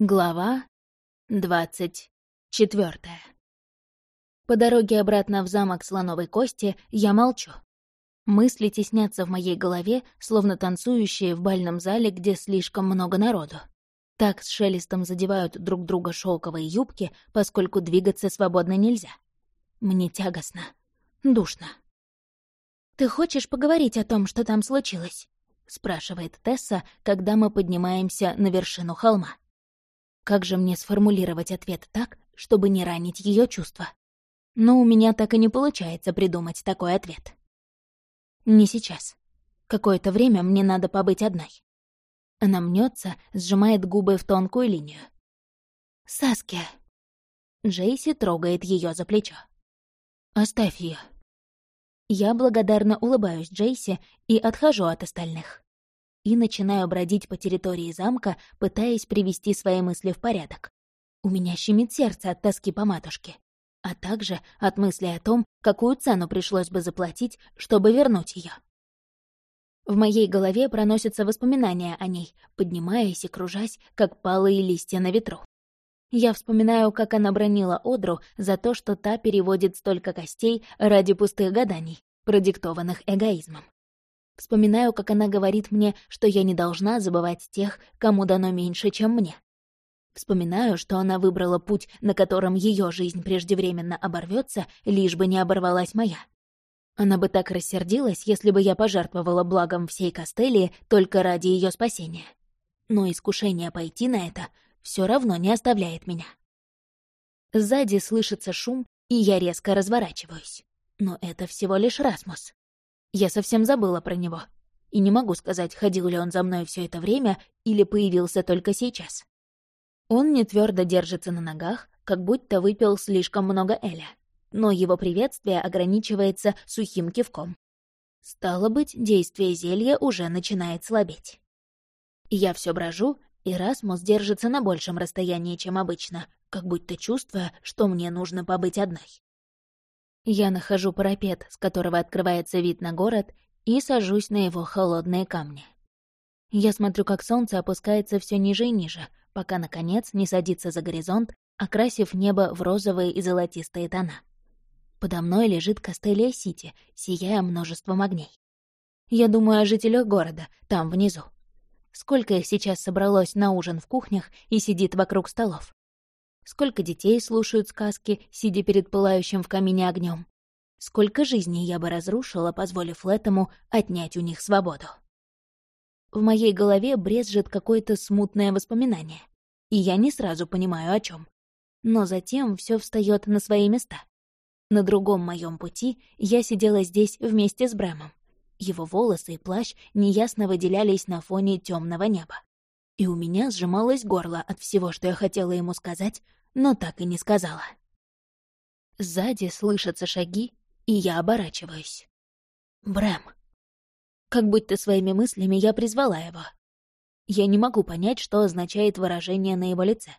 Глава двадцать четвертая. По дороге обратно в замок Слоновой Кости я молчу. Мысли теснятся в моей голове, словно танцующие в бальном зале, где слишком много народу. Так с шелестом задевают друг друга шелковые юбки, поскольку двигаться свободно нельзя. Мне тягостно, душно. «Ты хочешь поговорить о том, что там случилось?» — спрашивает Тесса, когда мы поднимаемся на вершину холма. Как же мне сформулировать ответ так, чтобы не ранить ее чувства? Но у меня так и не получается придумать такой ответ. Не сейчас. Какое-то время мне надо побыть одной. Она мнется, сжимает губы в тонкую линию. «Саския!» Джейси трогает ее за плечо. «Оставь ее. Я благодарно улыбаюсь Джейси и отхожу от остальных и начинаю бродить по территории замка, пытаясь привести свои мысли в порядок. У меня щемит сердце от тоски по матушке, а также от мысли о том, какую цену пришлось бы заплатить, чтобы вернуть ее. В моей голове проносятся воспоминания о ней, поднимаясь и кружась, как палые листья на ветру. Я вспоминаю, как она бронила Одру за то, что та переводит столько костей ради пустых гаданий, продиктованных эгоизмом. Вспоминаю, как она говорит мне, что я не должна забывать тех, кому дано меньше, чем мне. Вспоминаю, что она выбрала путь, на котором ее жизнь преждевременно оборвется, лишь бы не оборвалась моя. Она бы так рассердилась, если бы я пожертвовала благом всей Костелии только ради ее спасения. Но искушение пойти на это все равно не оставляет меня. Сзади слышится шум, и я резко разворачиваюсь. Но это всего лишь Расмус. Я совсем забыла про него. И не могу сказать, ходил ли он за мной все это время или появился только сейчас. Он не твердо держится на ногах, как будто выпил слишком много Эля. Но его приветствие ограничивается сухим кивком. Стало быть, действие зелья уже начинает слабеть. Я все брожу, и Расмус держится на большем расстоянии, чем обычно, как будто чувствуя, что мне нужно побыть одной. Я нахожу парапет, с которого открывается вид на город, и сажусь на его холодные камни. Я смотрю, как солнце опускается все ниже и ниже, пока, наконец, не садится за горизонт, окрасив небо в розовые и золотистые тона. Подо мной лежит Кастелия-Сити, сияя множеством огней. Я думаю о жителях города, там внизу. Сколько их сейчас собралось на ужин в кухнях и сидит вокруг столов? Сколько детей слушают сказки, сидя перед пылающим в камине огнем. Сколько жизней я бы разрушила, позволив этому отнять у них свободу. В моей голове брезжит какое-то смутное воспоминание, и я не сразу понимаю, о чем. Но затем все встает на свои места. На другом моем пути я сидела здесь вместе с Брэмом. Его волосы и плащ неясно выделялись на фоне темного неба. И у меня сжималось горло от всего, что я хотела ему сказать, но так и не сказала. Сзади слышатся шаги, и я оборачиваюсь. Брэм. Как будто своими мыслями я призвала его. Я не могу понять, что означает выражение на его лице.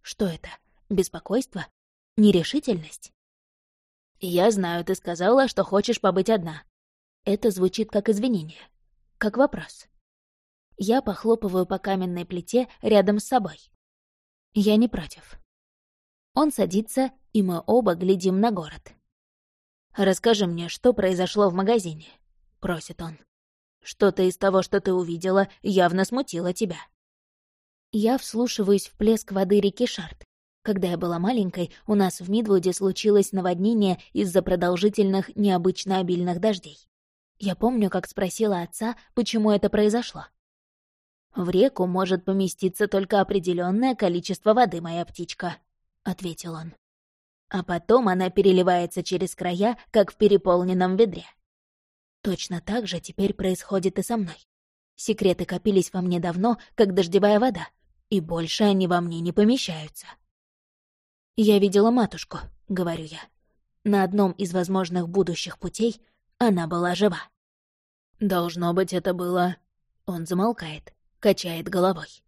Что это? Беспокойство? Нерешительность? «Я знаю, ты сказала, что хочешь побыть одна». Это звучит как извинение, как вопрос. Я похлопываю по каменной плите рядом с собой. Я не против. Он садится, и мы оба глядим на город. «Расскажи мне, что произошло в магазине?» — просит он. «Что-то из того, что ты увидела, явно смутило тебя». Я вслушиваюсь в плеск воды реки Шарт. Когда я была маленькой, у нас в Мидвуде случилось наводнение из-за продолжительных, необычно обильных дождей. Я помню, как спросила отца, почему это произошло. «В реку может поместиться только определенное количество воды, моя птичка», — ответил он. А потом она переливается через края, как в переполненном ведре. Точно так же теперь происходит и со мной. Секреты копились во мне давно, как дождевая вода, и больше они во мне не помещаются. «Я видела матушку», — говорю я. На одном из возможных будущих путей она была жива. «Должно быть, это было...» Он замолкает, качает головой.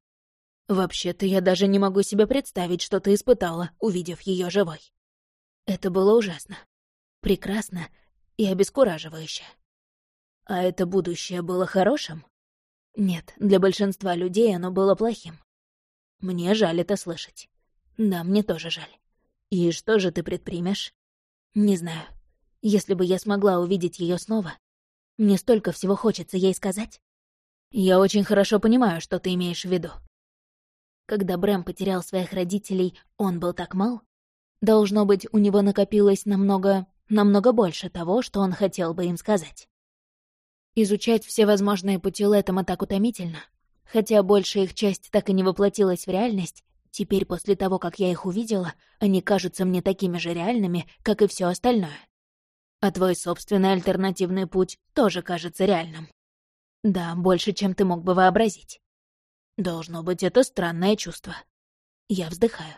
Вообще-то я даже не могу себе представить, что ты испытала, увидев ее живой. Это было ужасно, прекрасно и обескураживающе. А это будущее было хорошим? Нет, для большинства людей оно было плохим. Мне жаль это слышать. Да, мне тоже жаль. И что же ты предпримешь? Не знаю. Если бы я смогла увидеть ее снова, мне столько всего хочется ей сказать. Я очень хорошо понимаю, что ты имеешь в виду. Когда Брэм потерял своих родителей, он был так мал. Должно быть, у него накопилось намного, намного больше того, что он хотел бы им сказать. Изучать все возможные пути Лэттема так утомительно. Хотя большая их часть так и не воплотилась в реальность, теперь после того, как я их увидела, они кажутся мне такими же реальными, как и все остальное. А твой собственный альтернативный путь тоже кажется реальным. Да, больше, чем ты мог бы вообразить. Должно быть, это странное чувство. Я вздыхаю.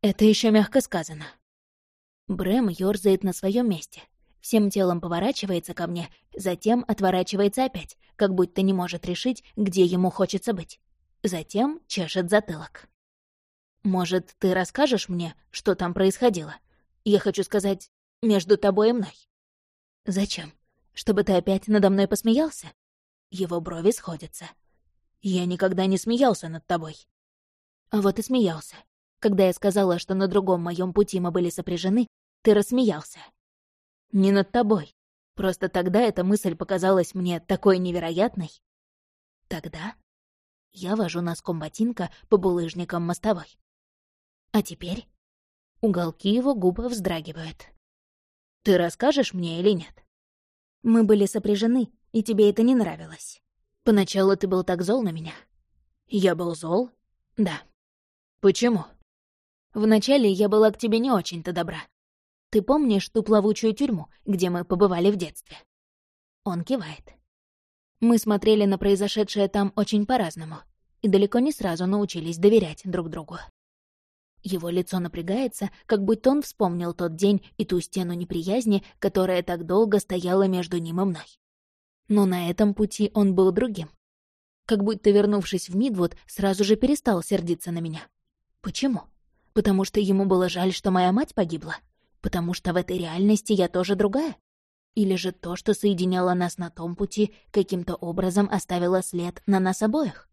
Это еще мягко сказано. Брэм ёрзает на своем месте, всем телом поворачивается ко мне, затем отворачивается опять, как будто не может решить, где ему хочется быть. Затем чешет затылок. «Может, ты расскажешь мне, что там происходило? Я хочу сказать, между тобой и мной». «Зачем? Чтобы ты опять надо мной посмеялся?» Его брови сходятся. «Я никогда не смеялся над тобой». А вот и смеялся. Когда я сказала, что на другом моем пути мы были сопряжены, ты рассмеялся. Не над тобой. Просто тогда эта мысль показалась мне такой невероятной. Тогда я вожу носком ботинка по булыжникам мостовой. А теперь уголки его губ вздрагивают. Ты расскажешь мне или нет? Мы были сопряжены, и тебе это не нравилось. Поначалу ты был так зол на меня. Я был зол? Да. Почему? Вначале я была к тебе не очень-то добра. Ты помнишь ту плавучую тюрьму, где мы побывали в детстве?» Он кивает. Мы смотрели на произошедшее там очень по-разному и далеко не сразу научились доверять друг другу. Его лицо напрягается, как будто он вспомнил тот день и ту стену неприязни, которая так долго стояла между ним и мной. Но на этом пути он был другим. Как будто, вернувшись в Мидвуд, сразу же перестал сердиться на меня. Почему? Потому что ему было жаль, что моя мать погибла? Потому что в этой реальности я тоже другая? Или же то, что соединяло нас на том пути, каким-то образом оставило след на нас обоих?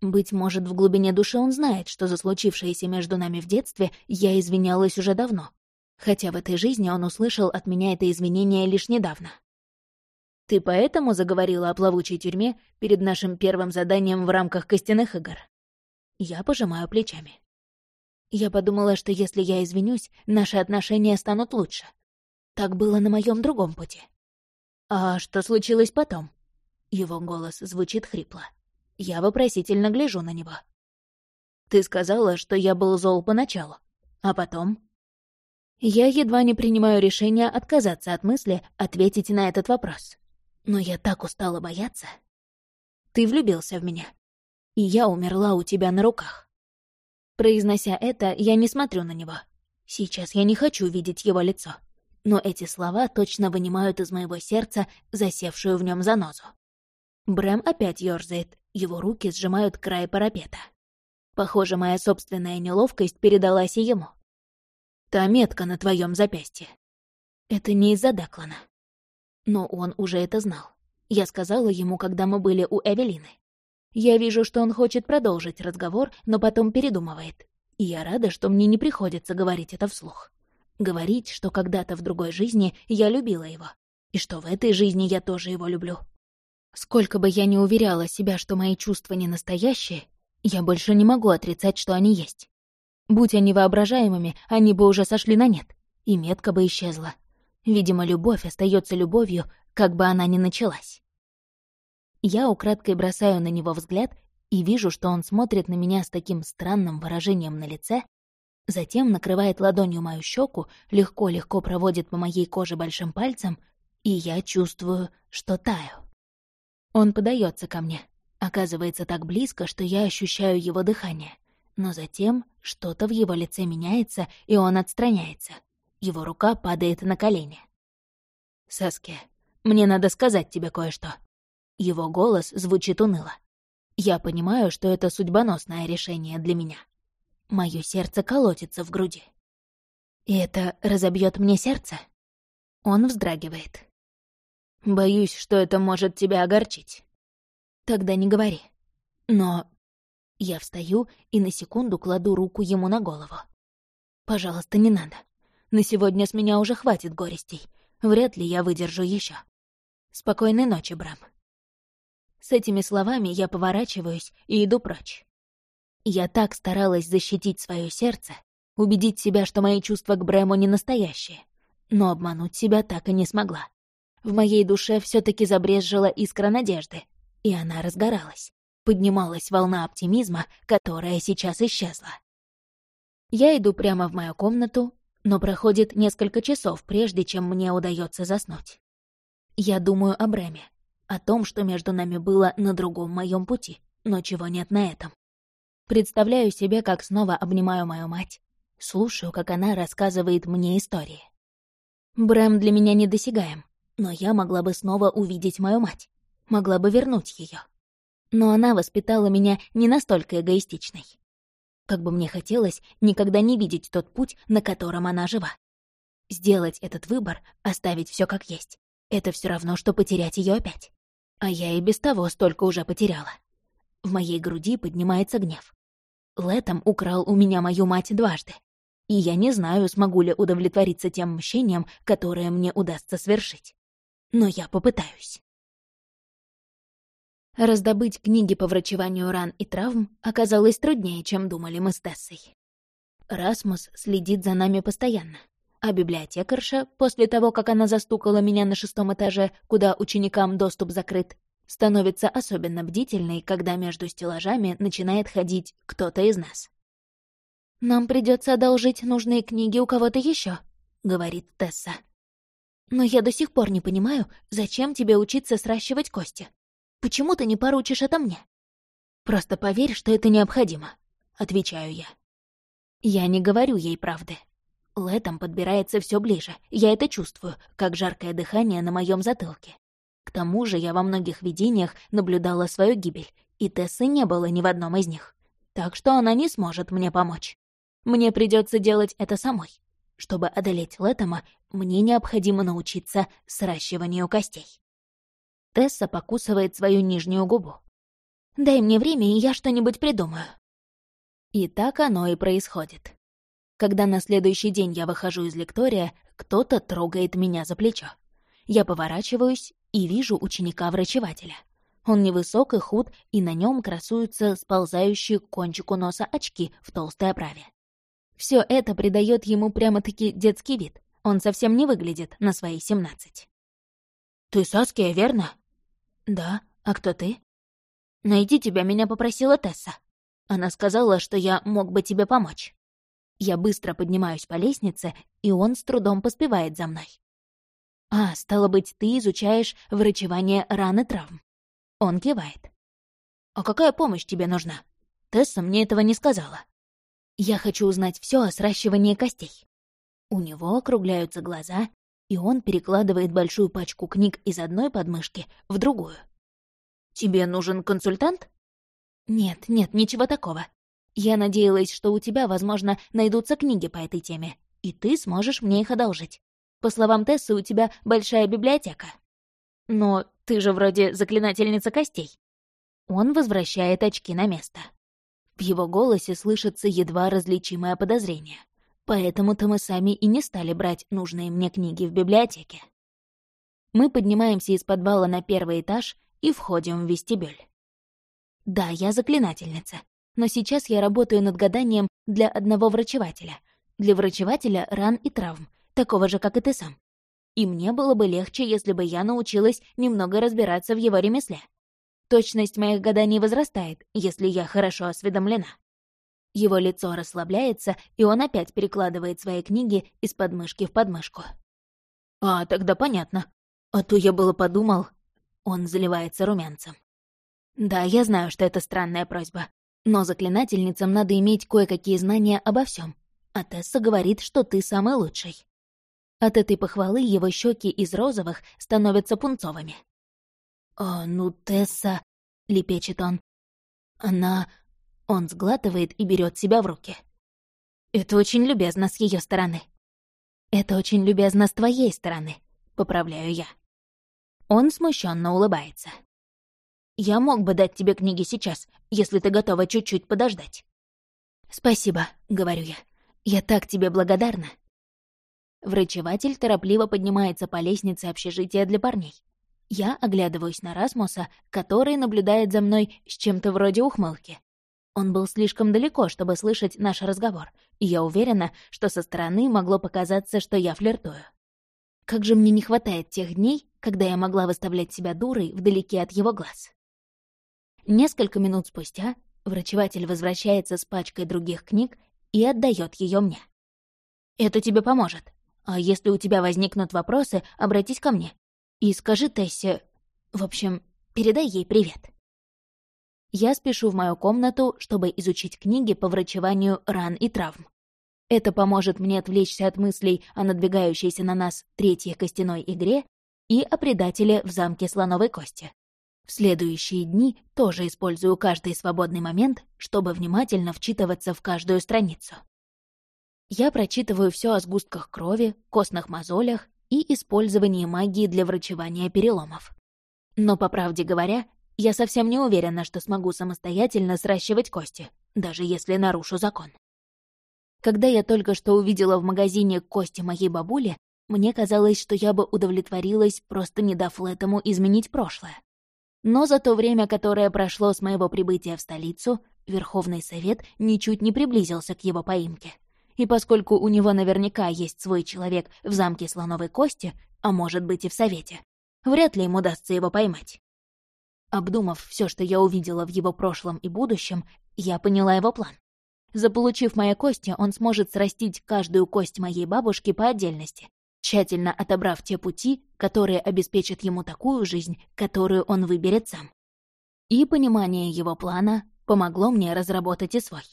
Быть может, в глубине души он знает, что за случившееся между нами в детстве я извинялась уже давно. Хотя в этой жизни он услышал от меня это извинение лишь недавно. «Ты поэтому заговорила о плавучей тюрьме перед нашим первым заданием в рамках костяных игр?» Я пожимаю плечами. Я подумала, что если я извинюсь, наши отношения станут лучше. Так было на моем другом пути. А что случилось потом? Его голос звучит хрипло. Я вопросительно гляжу на него. Ты сказала, что я был зол поначалу. А потом? Я едва не принимаю решение отказаться от мысли ответить на этот вопрос. Но я так устала бояться. Ты влюбился в меня. И я умерла у тебя на руках. Произнося это, я не смотрю на него. Сейчас я не хочу видеть его лицо. Но эти слова точно вынимают из моего сердца засевшую в нем занозу. Брэм опять ёрзает, его руки сжимают край парапета. Похоже, моя собственная неловкость передалась и ему. Та метка на твоем запястье. Это не из-за Деклана. Но он уже это знал. Я сказала ему, когда мы были у Эвелины. Я вижу, что он хочет продолжить разговор, но потом передумывает. И я рада, что мне не приходится говорить это вслух. Говорить, что когда-то в другой жизни я любила его. И что в этой жизни я тоже его люблю. Сколько бы я ни уверяла себя, что мои чувства не настоящие, я больше не могу отрицать, что они есть. Будь они воображаемыми, они бы уже сошли на нет, и метка бы исчезла. Видимо, любовь остается любовью, как бы она ни началась. Я украдкой бросаю на него взгляд и вижу, что он смотрит на меня с таким странным выражением на лице, затем накрывает ладонью мою щеку, легко-легко проводит по моей коже большим пальцем, и я чувствую, что таю. Он подается ко мне, оказывается так близко, что я ощущаю его дыхание. Но затем что-то в его лице меняется, и он отстраняется. Его рука падает на колени. «Саске, мне надо сказать тебе кое-что», его голос звучит уныло. Я понимаю, что это судьбоносное решение для меня. Моё сердце колотится в груди. И это разобьет мне сердце? Он вздрагивает. Боюсь, что это может тебя огорчить. Тогда не говори. Но Я встаю и на секунду кладу руку ему на голову. «Пожалуйста, не надо. На сегодня с меня уже хватит горестей. Вряд ли я выдержу еще. Спокойной ночи, Брам». С этими словами я поворачиваюсь и иду прочь. Я так старалась защитить свое сердце, убедить себя, что мои чувства к Брэму не настоящие, но обмануть себя так и не смогла. В моей душе все таки забрезжила искра надежды, и она разгоралась поднималась волна оптимизма, которая сейчас исчезла. Я иду прямо в мою комнату, но проходит несколько часов, прежде чем мне удается заснуть. Я думаю о Брэме, о том, что между нами было на другом моем пути, но чего нет на этом. Представляю себе, как снова обнимаю мою мать, слушаю, как она рассказывает мне истории. Брэм для меня недосягаем, но я могла бы снова увидеть мою мать, могла бы вернуть ее но она воспитала меня не настолько эгоистичной. Как бы мне хотелось никогда не видеть тот путь, на котором она жива. Сделать этот выбор, оставить все как есть, это все равно, что потерять ее опять. А я и без того столько уже потеряла. В моей груди поднимается гнев. Летом украл у меня мою мать дважды. И я не знаю, смогу ли удовлетвориться тем мщением, которое мне удастся свершить. Но я попытаюсь. Раздобыть книги по врачеванию ран и травм оказалось труднее, чем думали мы с Тессой. Расмус следит за нами постоянно, а библиотекарша, после того, как она застукала меня на шестом этаже, куда ученикам доступ закрыт, становится особенно бдительной, когда между стеллажами начинает ходить кто-то из нас. «Нам придется одолжить нужные книги у кого-то еще, говорит Тесса. «Но я до сих пор не понимаю, зачем тебе учиться сращивать кости. Почему ты не поручишь это мне? Просто поверь, что это необходимо, отвечаю я. Я не говорю ей правды. Летом подбирается все ближе, я это чувствую, как жаркое дыхание на моем затылке. К тому же я во многих видениях наблюдала свою гибель, и Тессы не было ни в одном из них. Так что она не сможет мне помочь. Мне придется делать это самой. Чтобы одолеть Летома, мне необходимо научиться сращиванию костей. Тесса покусывает свою нижнюю губу. «Дай мне время, и я что-нибудь придумаю». И так оно и происходит. Когда на следующий день я выхожу из лектория, кто-то трогает меня за плечо. Я поворачиваюсь и вижу ученика-врачевателя. Он невысок и худ, и на нем красуются сползающие к кончику носа очки в толстой оправе. Все это придает ему прямо-таки детский вид. Он совсем не выглядит на свои семнадцать. «Ты Саския, верно?» «Да, а кто ты?» «Найди тебя меня попросила Тесса. Она сказала, что я мог бы тебе помочь». Я быстро поднимаюсь по лестнице, и он с трудом поспевает за мной. «А, стало быть, ты изучаешь врачевание ран и травм». Он кивает. «А какая помощь тебе нужна? Тесса мне этого не сказала. Я хочу узнать все о сращивании костей». У него округляются глаза, и он перекладывает большую пачку книг из одной подмышки в другую. «Тебе нужен консультант?» «Нет, нет, ничего такого. Я надеялась, что у тебя, возможно, найдутся книги по этой теме, и ты сможешь мне их одолжить. По словам Тессы, у тебя большая библиотека. Но ты же вроде заклинательница костей». Он возвращает очки на место. В его голосе слышится едва различимое подозрение — Поэтому-то мы сами и не стали брать нужные мне книги в библиотеке. Мы поднимаемся из подвала на первый этаж и входим в вестибюль. Да, я заклинательница, но сейчас я работаю над гаданием для одного врачевателя. Для врачевателя ран и травм, такого же, как и ты сам. И мне было бы легче, если бы я научилась немного разбираться в его ремесле. Точность моих гаданий возрастает, если я хорошо осведомлена. Его лицо расслабляется, и он опять перекладывает свои книги из подмышки в подмышку. «А, тогда понятно. А то я было подумал...» Он заливается румянцем. «Да, я знаю, что это странная просьба. Но заклинательницам надо иметь кое-какие знания обо всем. А Тесса говорит, что ты самый лучший». От этой похвалы его щеки из розовых становятся пунцовыми. «О, ну, Тесса...» — лепечет он. «Она... Он сглатывает и берет себя в руки. Это очень любезно с ее стороны. Это очень любезно с твоей стороны, поправляю я. Он смущенно улыбается. Я мог бы дать тебе книги сейчас, если ты готова чуть-чуть подождать». «Спасибо», — говорю я. «Я так тебе благодарна». Врачеватель торопливо поднимается по лестнице общежития для парней. Я оглядываюсь на Расмуса, который наблюдает за мной с чем-то вроде ухмылки. Он был слишком далеко, чтобы слышать наш разговор, и я уверена, что со стороны могло показаться, что я флиртую. Как же мне не хватает тех дней, когда я могла выставлять себя дурой вдалеке от его глаз. Несколько минут спустя врачеватель возвращается с пачкой других книг и отдает ее мне. «Это тебе поможет. А если у тебя возникнут вопросы, обратись ко мне. И скажи Тессе... В общем, передай ей привет». Я спешу в мою комнату, чтобы изучить книги по врачеванию ран и травм. Это поможет мне отвлечься от мыслей о надвигающейся на нас третьей костяной игре и о предателе в замке слоновой кости. В следующие дни тоже использую каждый свободный момент, чтобы внимательно вчитываться в каждую страницу. Я прочитываю все о сгустках крови, костных мозолях и использовании магии для врачевания переломов. Но, по правде говоря, я совсем не уверена, что смогу самостоятельно сращивать кости, даже если нарушу закон. Когда я только что увидела в магазине кости моей бабули, мне казалось, что я бы удовлетворилась, просто не дав этому изменить прошлое. Но за то время, которое прошло с моего прибытия в столицу, Верховный Совет ничуть не приблизился к его поимке. И поскольку у него наверняка есть свой человек в замке Слоновой Кости, а может быть и в Совете, вряд ли им удастся его поймать. Обдумав все, что я увидела в его прошлом и будущем, я поняла его план. Заполучив мои кости, он сможет срастить каждую кость моей бабушки по отдельности, тщательно отобрав те пути, которые обеспечат ему такую жизнь, которую он выберет сам. И понимание его плана помогло мне разработать и свой.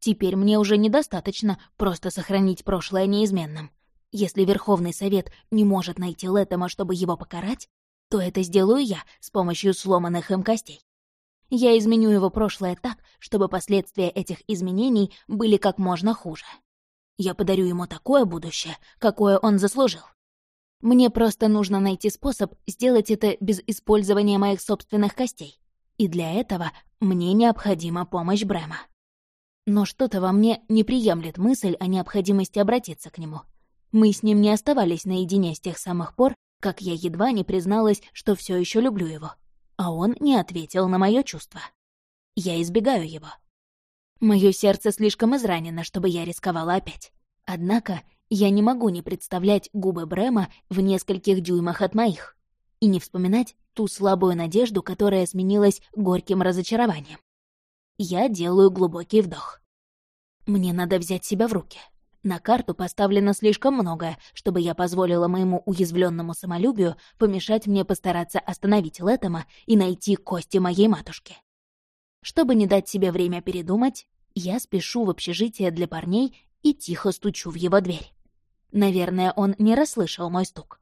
Теперь мне уже недостаточно просто сохранить прошлое неизменным. Если Верховный Совет не может найти Лэттема, чтобы его покарать, то это сделаю я с помощью сломанных им костей. Я изменю его прошлое так, чтобы последствия этих изменений были как можно хуже. Я подарю ему такое будущее, какое он заслужил. Мне просто нужно найти способ сделать это без использования моих собственных костей. И для этого мне необходима помощь Брэма. Но что-то во мне не приемлет мысль о необходимости обратиться к нему. Мы с ним не оставались наедине с тех самых пор, как я едва не призналась, что все еще люблю его. А он не ответил на мое чувство. Я избегаю его. Мое сердце слишком изранено, чтобы я рисковала опять. Однако я не могу не представлять губы Брема в нескольких дюймах от моих и не вспоминать ту слабую надежду, которая сменилась горьким разочарованием. Я делаю глубокий вдох. Мне надо взять себя в руки. На карту поставлено слишком многое, чтобы я позволила моему уязвленному самолюбию помешать мне постараться остановить Лэттема и найти кости моей матушки. Чтобы не дать себе время передумать, я спешу в общежитие для парней и тихо стучу в его дверь. Наверное, он не расслышал мой стук.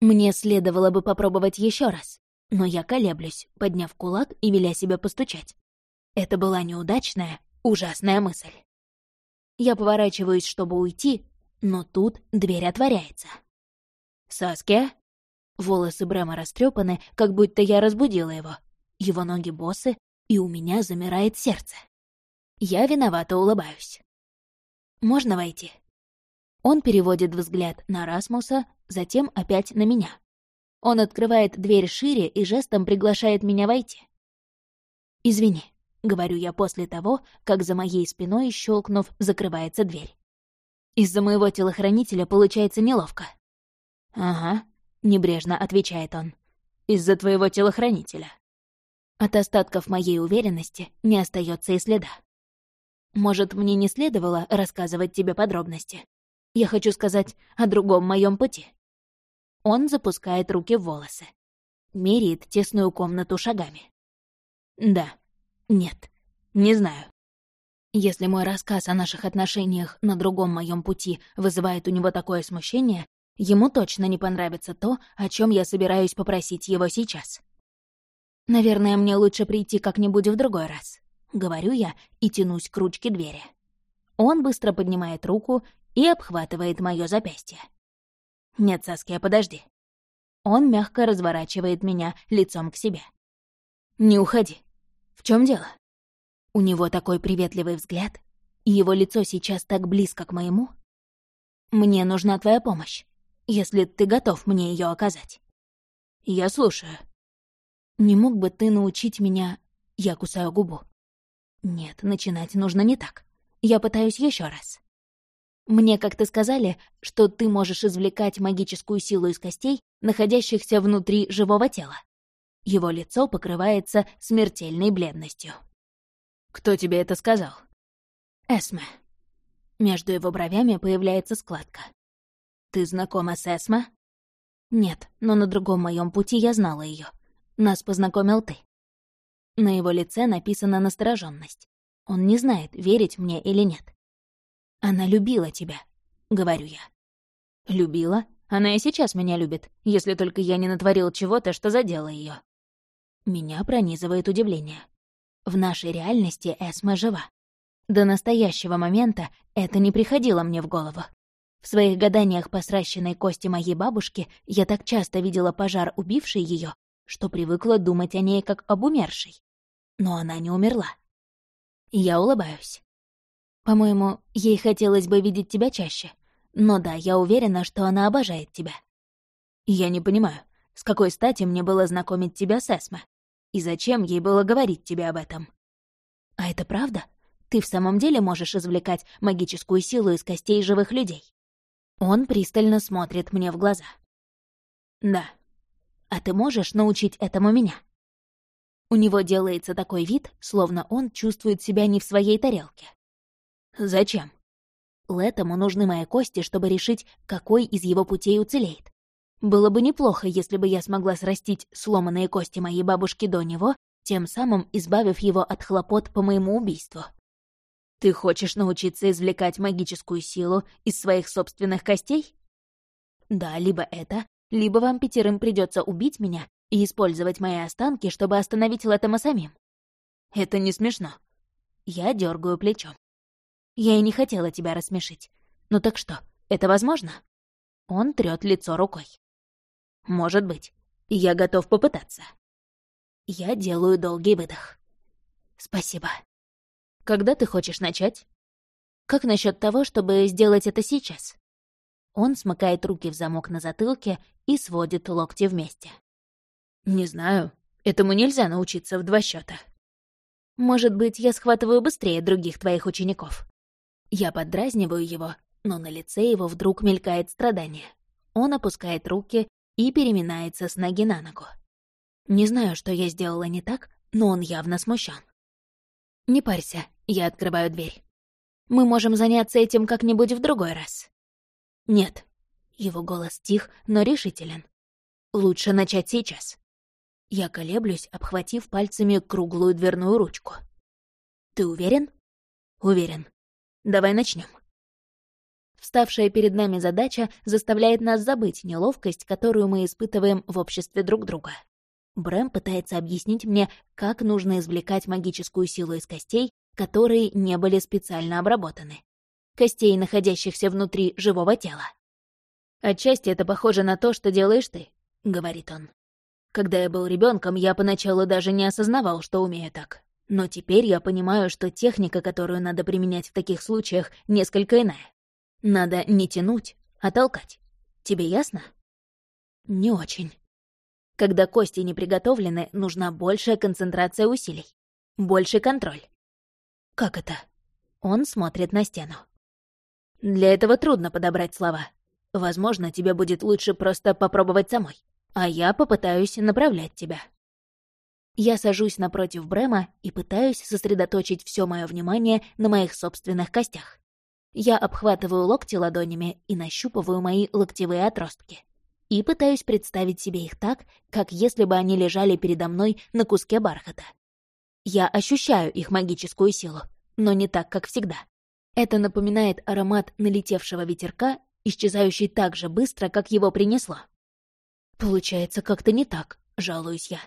Мне следовало бы попробовать еще раз, но я колеблюсь, подняв кулак и веля себя постучать. Это была неудачная, ужасная мысль. Я поворачиваюсь, чтобы уйти, но тут дверь отворяется. «Саския?» Волосы Брэма растрепаны, как будто я разбудила его. Его ноги босы, и у меня замирает сердце. Я виновато улыбаюсь. «Можно войти?» Он переводит взгляд на Расмуса, затем опять на меня. Он открывает дверь шире и жестом приглашает меня войти. «Извини», — говорю я после того, как за моей спиной, щелкнув, закрывается дверь. Из-за моего телохранителя получается неловко. «Ага», — небрежно отвечает он. «Из-за твоего телохранителя». От остатков моей уверенности не остается и следа. Может, мне не следовало рассказывать тебе подробности? Я хочу сказать о другом моем пути. Он запускает руки в волосы. Меряет тесную комнату шагами. Да, нет, не знаю. Если мой рассказ о наших отношениях на другом моем пути вызывает у него такое смущение, ему точно не понравится то, о чем я собираюсь попросить его сейчас. Наверное, мне лучше прийти как-нибудь в другой раз. Говорю я и тянусь к ручке двери. Он быстро поднимает руку и обхватывает мое запястье. «Нет, Саския, подожди». Он мягко разворачивает меня лицом к себе. Не уходи. В чем дело? У него такой приветливый взгляд, и его лицо сейчас так близко к моему. Мне нужна твоя помощь, если ты готов мне ее оказать. Я слушаю. Не мог бы ты научить меня... Я кусаю губу. Нет, начинать нужно не так. Я пытаюсь еще раз. Мне как-то сказали, что ты можешь извлекать магическую силу из костей, находящихся внутри живого тела. Его лицо покрывается смертельной бледностью. «Кто тебе это сказал?» «Эсме». Между его бровями появляется складка. «Ты знакома с Эсме?» «Нет, но на другом моем пути я знала ее. Нас познакомил ты». На его лице написана настороженность. Он не знает, верить мне или нет. «Она любила тебя», — говорю я. «Любила? Она и сейчас меня любит, если только я не натворил чего-то, что задело ее. Меня пронизывает удивление. В нашей реальности Эсма жива. До настоящего момента это не приходило мне в голову. В своих гаданиях по сращенной кости моей бабушки я так часто видела пожар, убивший ее, что привыкла думать о ней как об умершей. Но она не умерла. Я улыбаюсь. По-моему, ей хотелось бы видеть тебя чаще. Но да, я уверена, что она обожает тебя. Я не понимаю, с какой стати мне было знакомить тебя с Эсме? И зачем ей было говорить тебе об этом? А это правда? Ты в самом деле можешь извлекать магическую силу из костей живых людей? Он пристально смотрит мне в глаза. Да. А ты можешь научить этому меня? У него делается такой вид, словно он чувствует себя не в своей тарелке. Зачем? Лэтому нужны мои кости, чтобы решить, какой из его путей уцелеет. Было бы неплохо, если бы я смогла срастить сломанные кости моей бабушки до него, тем самым избавив его от хлопот по моему убийству. Ты хочешь научиться извлекать магическую силу из своих собственных костей? Да, либо это, либо вам пятерым придется убить меня и использовать мои останки, чтобы остановить Лэттема самим. Это не смешно. Я дергаю плечом. Я и не хотела тебя рассмешить. Ну так что, это возможно? Он трёт лицо рукой. Может быть. Я готов попытаться. Я делаю долгий выдох. Спасибо. Когда ты хочешь начать? Как насчет того, чтобы сделать это сейчас? Он смыкает руки в замок на затылке и сводит локти вместе. Не знаю. Этому нельзя научиться в два счета. Может быть, я схватываю быстрее других твоих учеников. Я поддразниваю его, но на лице его вдруг мелькает страдание. Он опускает руки и переминается с ноги на ногу. Не знаю, что я сделала не так, но он явно смущен. «Не парься, я открываю дверь. Мы можем заняться этим как-нибудь в другой раз». «Нет». Его голос тих, но решителен. «Лучше начать сейчас». Я колеблюсь, обхватив пальцами круглую дверную ручку. «Ты уверен?» «Уверен. Давай начнем. Вставшая перед нами задача заставляет нас забыть неловкость, которую мы испытываем в обществе друг друга. Брэм пытается объяснить мне, как нужно извлекать магическую силу из костей, которые не были специально обработаны. Костей, находящихся внутри живого тела. «Отчасти это похоже на то, что делаешь ты», — говорит он. «Когда я был ребенком, я поначалу даже не осознавал, что умею так. Но теперь я понимаю, что техника, которую надо применять в таких случаях, несколько иная. Надо не тянуть, а толкать. Тебе ясно? Не очень. Когда кости не приготовлены, нужна большая концентрация усилий. Больший контроль. Как это? Он смотрит на стену. Для этого трудно подобрать слова. Возможно, тебе будет лучше просто попробовать самой. А я попытаюсь направлять тебя. Я сажусь напротив Брема и пытаюсь сосредоточить все мое внимание на моих собственных костях. Я обхватываю локти ладонями и нащупываю мои локтевые отростки. И пытаюсь представить себе их так, как если бы они лежали передо мной на куске бархата. Я ощущаю их магическую силу, но не так, как всегда. Это напоминает аромат налетевшего ветерка, исчезающий так же быстро, как его принесло. Получается как-то не так, жалуюсь я.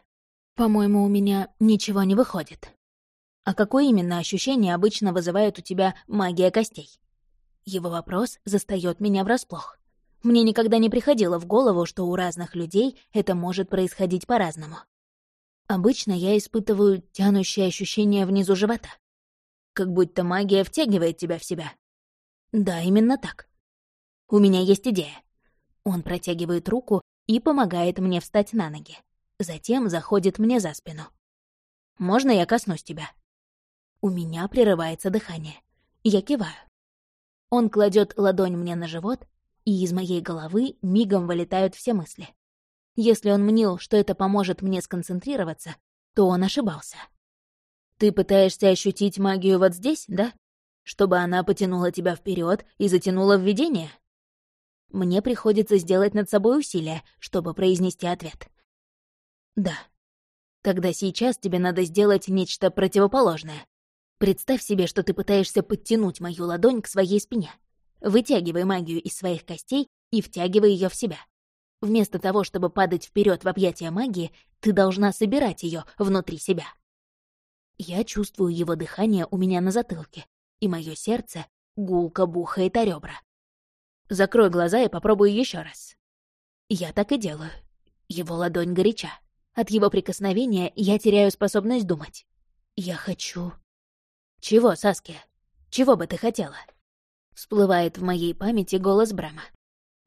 По-моему, у меня ничего не выходит. А какое именно ощущение обычно вызывает у тебя магия костей? Его вопрос застаёт меня врасплох. Мне никогда не приходило в голову, что у разных людей это может происходить по-разному. Обычно я испытываю тянущее ощущение внизу живота. Как будто магия втягивает тебя в себя. Да, именно так. У меня есть идея. Он протягивает руку и помогает мне встать на ноги. Затем заходит мне за спину. «Можно я коснусь тебя?» У меня прерывается дыхание. Я киваю. Он кладет ладонь мне на живот, и из моей головы мигом вылетают все мысли. Если он мнил, что это поможет мне сконцентрироваться, то он ошибался. Ты пытаешься ощутить магию вот здесь, да? Чтобы она потянула тебя вперед и затянула в видение? Мне приходится сделать над собой усилие, чтобы произнести ответ. Да. Тогда сейчас тебе надо сделать нечто противоположное. Представь себе, что ты пытаешься подтянуть мою ладонь к своей спине. Вытягивай магию из своих костей и втягивай ее в себя. Вместо того, чтобы падать вперед в объятия магии, ты должна собирать ее внутри себя. Я чувствую его дыхание у меня на затылке, и мое сердце гулко бухает о ребра. Закрой глаза и попробуй еще раз. Я так и делаю. Его ладонь горяча. От его прикосновения я теряю способность думать. Я хочу... Чего, Саски? Чего бы ты хотела? Всплывает в моей памяти голос Брама.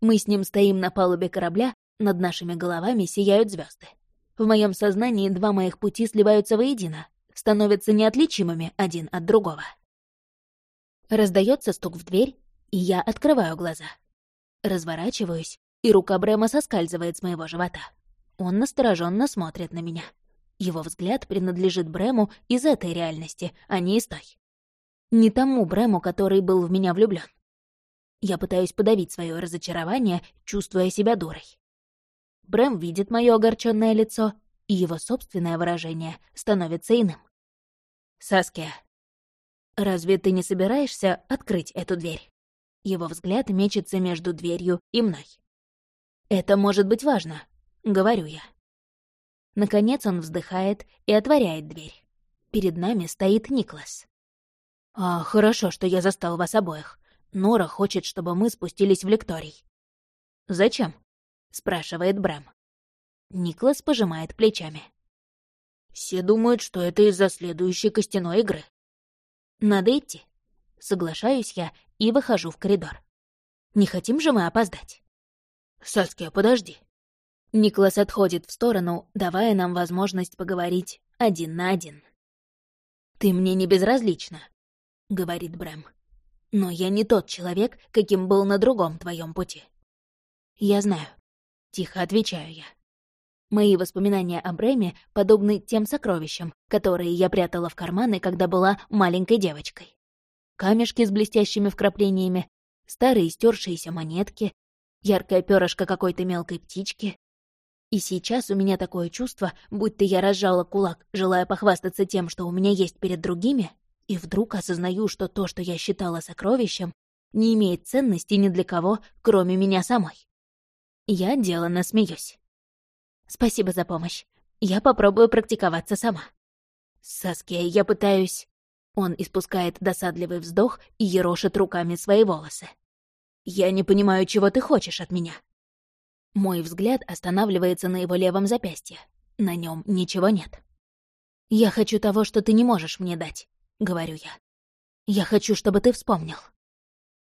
Мы с ним стоим на палубе корабля, над нашими головами сияют звезды. В моем сознании два моих пути сливаются воедино, становятся неотличимыми один от другого. Раздается стук в дверь, и я открываю глаза. Разворачиваюсь, и рука Брэма соскальзывает с моего живота. Он настороженно смотрит на меня. Его взгляд принадлежит Брэму из этой реальности, а не из той. Не тому Брэму, который был в меня влюблен. Я пытаюсь подавить свое разочарование, чувствуя себя дурой. Брэм видит мое огорченное лицо, и его собственное выражение становится иным. «Саския, разве ты не собираешься открыть эту дверь?» Его взгляд мечется между дверью и мной. «Это может быть важно», — говорю я. Наконец он вздыхает и отворяет дверь. Перед нами стоит Никлас. «А, хорошо, что я застал вас обоих. Нора хочет, чтобы мы спустились в лекторий». «Зачем?» — спрашивает Брэм. Никлас пожимает плечами. «Все думают, что это из-за следующей костяной игры». «Надо идти». Соглашаюсь я и выхожу в коридор. Не хотим же мы опоздать. «Саския, подожди». Никлас отходит в сторону, давая нам возможность поговорить один на один. «Ты мне не безразлична», — говорит Брэм. Но я не тот человек, каким был на другом твоем пути. Я знаю. Тихо отвечаю я. Мои воспоминания о Брэме подобны тем сокровищам, которые я прятала в карманы, когда была маленькой девочкой. Камешки с блестящими вкраплениями, старые стершиеся монетки, яркое перышко какой-то мелкой птички. И сейчас у меня такое чувство, будто я разжала кулак, желая похвастаться тем, что у меня есть перед другими, и вдруг осознаю, что то, что я считала сокровищем, не имеет ценности ни для кого, кроме меня самой. Я деланно смеюсь. Спасибо за помощь. Я попробую практиковаться сама. Саския, я пытаюсь... Он испускает досадливый вздох и ерошит руками свои волосы. «Я не понимаю, чего ты хочешь от меня». Мой взгляд останавливается на его левом запястье. На нем ничего нет. «Я хочу того, что ты не можешь мне дать. — говорю я. «Я хочу, чтобы ты вспомнил».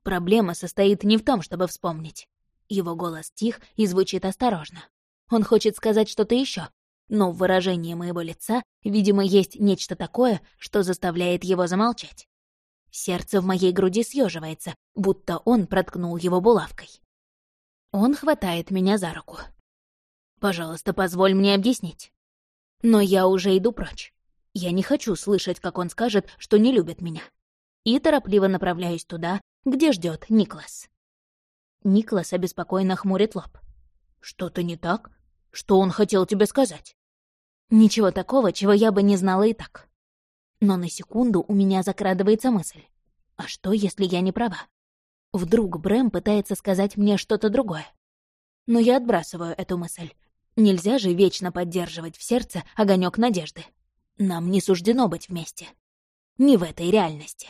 Проблема состоит не в том, чтобы вспомнить. Его голос тих и звучит осторожно. Он хочет сказать что-то еще, но в выражении моего лица, видимо, есть нечто такое, что заставляет его замолчать. Сердце в моей груди съеживается, будто он проткнул его булавкой. Он хватает меня за руку. «Пожалуйста, позволь мне объяснить». Но я уже иду прочь. Я не хочу слышать, как он скажет, что не любит меня. И торопливо направляюсь туда, где ждет Никлас. Никлас обеспокоенно хмурит лоб. «Что-то не так? Что он хотел тебе сказать?» «Ничего такого, чего я бы не знала и так». Но на секунду у меня закрадывается мысль. А что, если я не права? Вдруг Брэм пытается сказать мне что-то другое? Но я отбрасываю эту мысль. Нельзя же вечно поддерживать в сердце огонек надежды. Нам не суждено быть вместе. Не в этой реальности.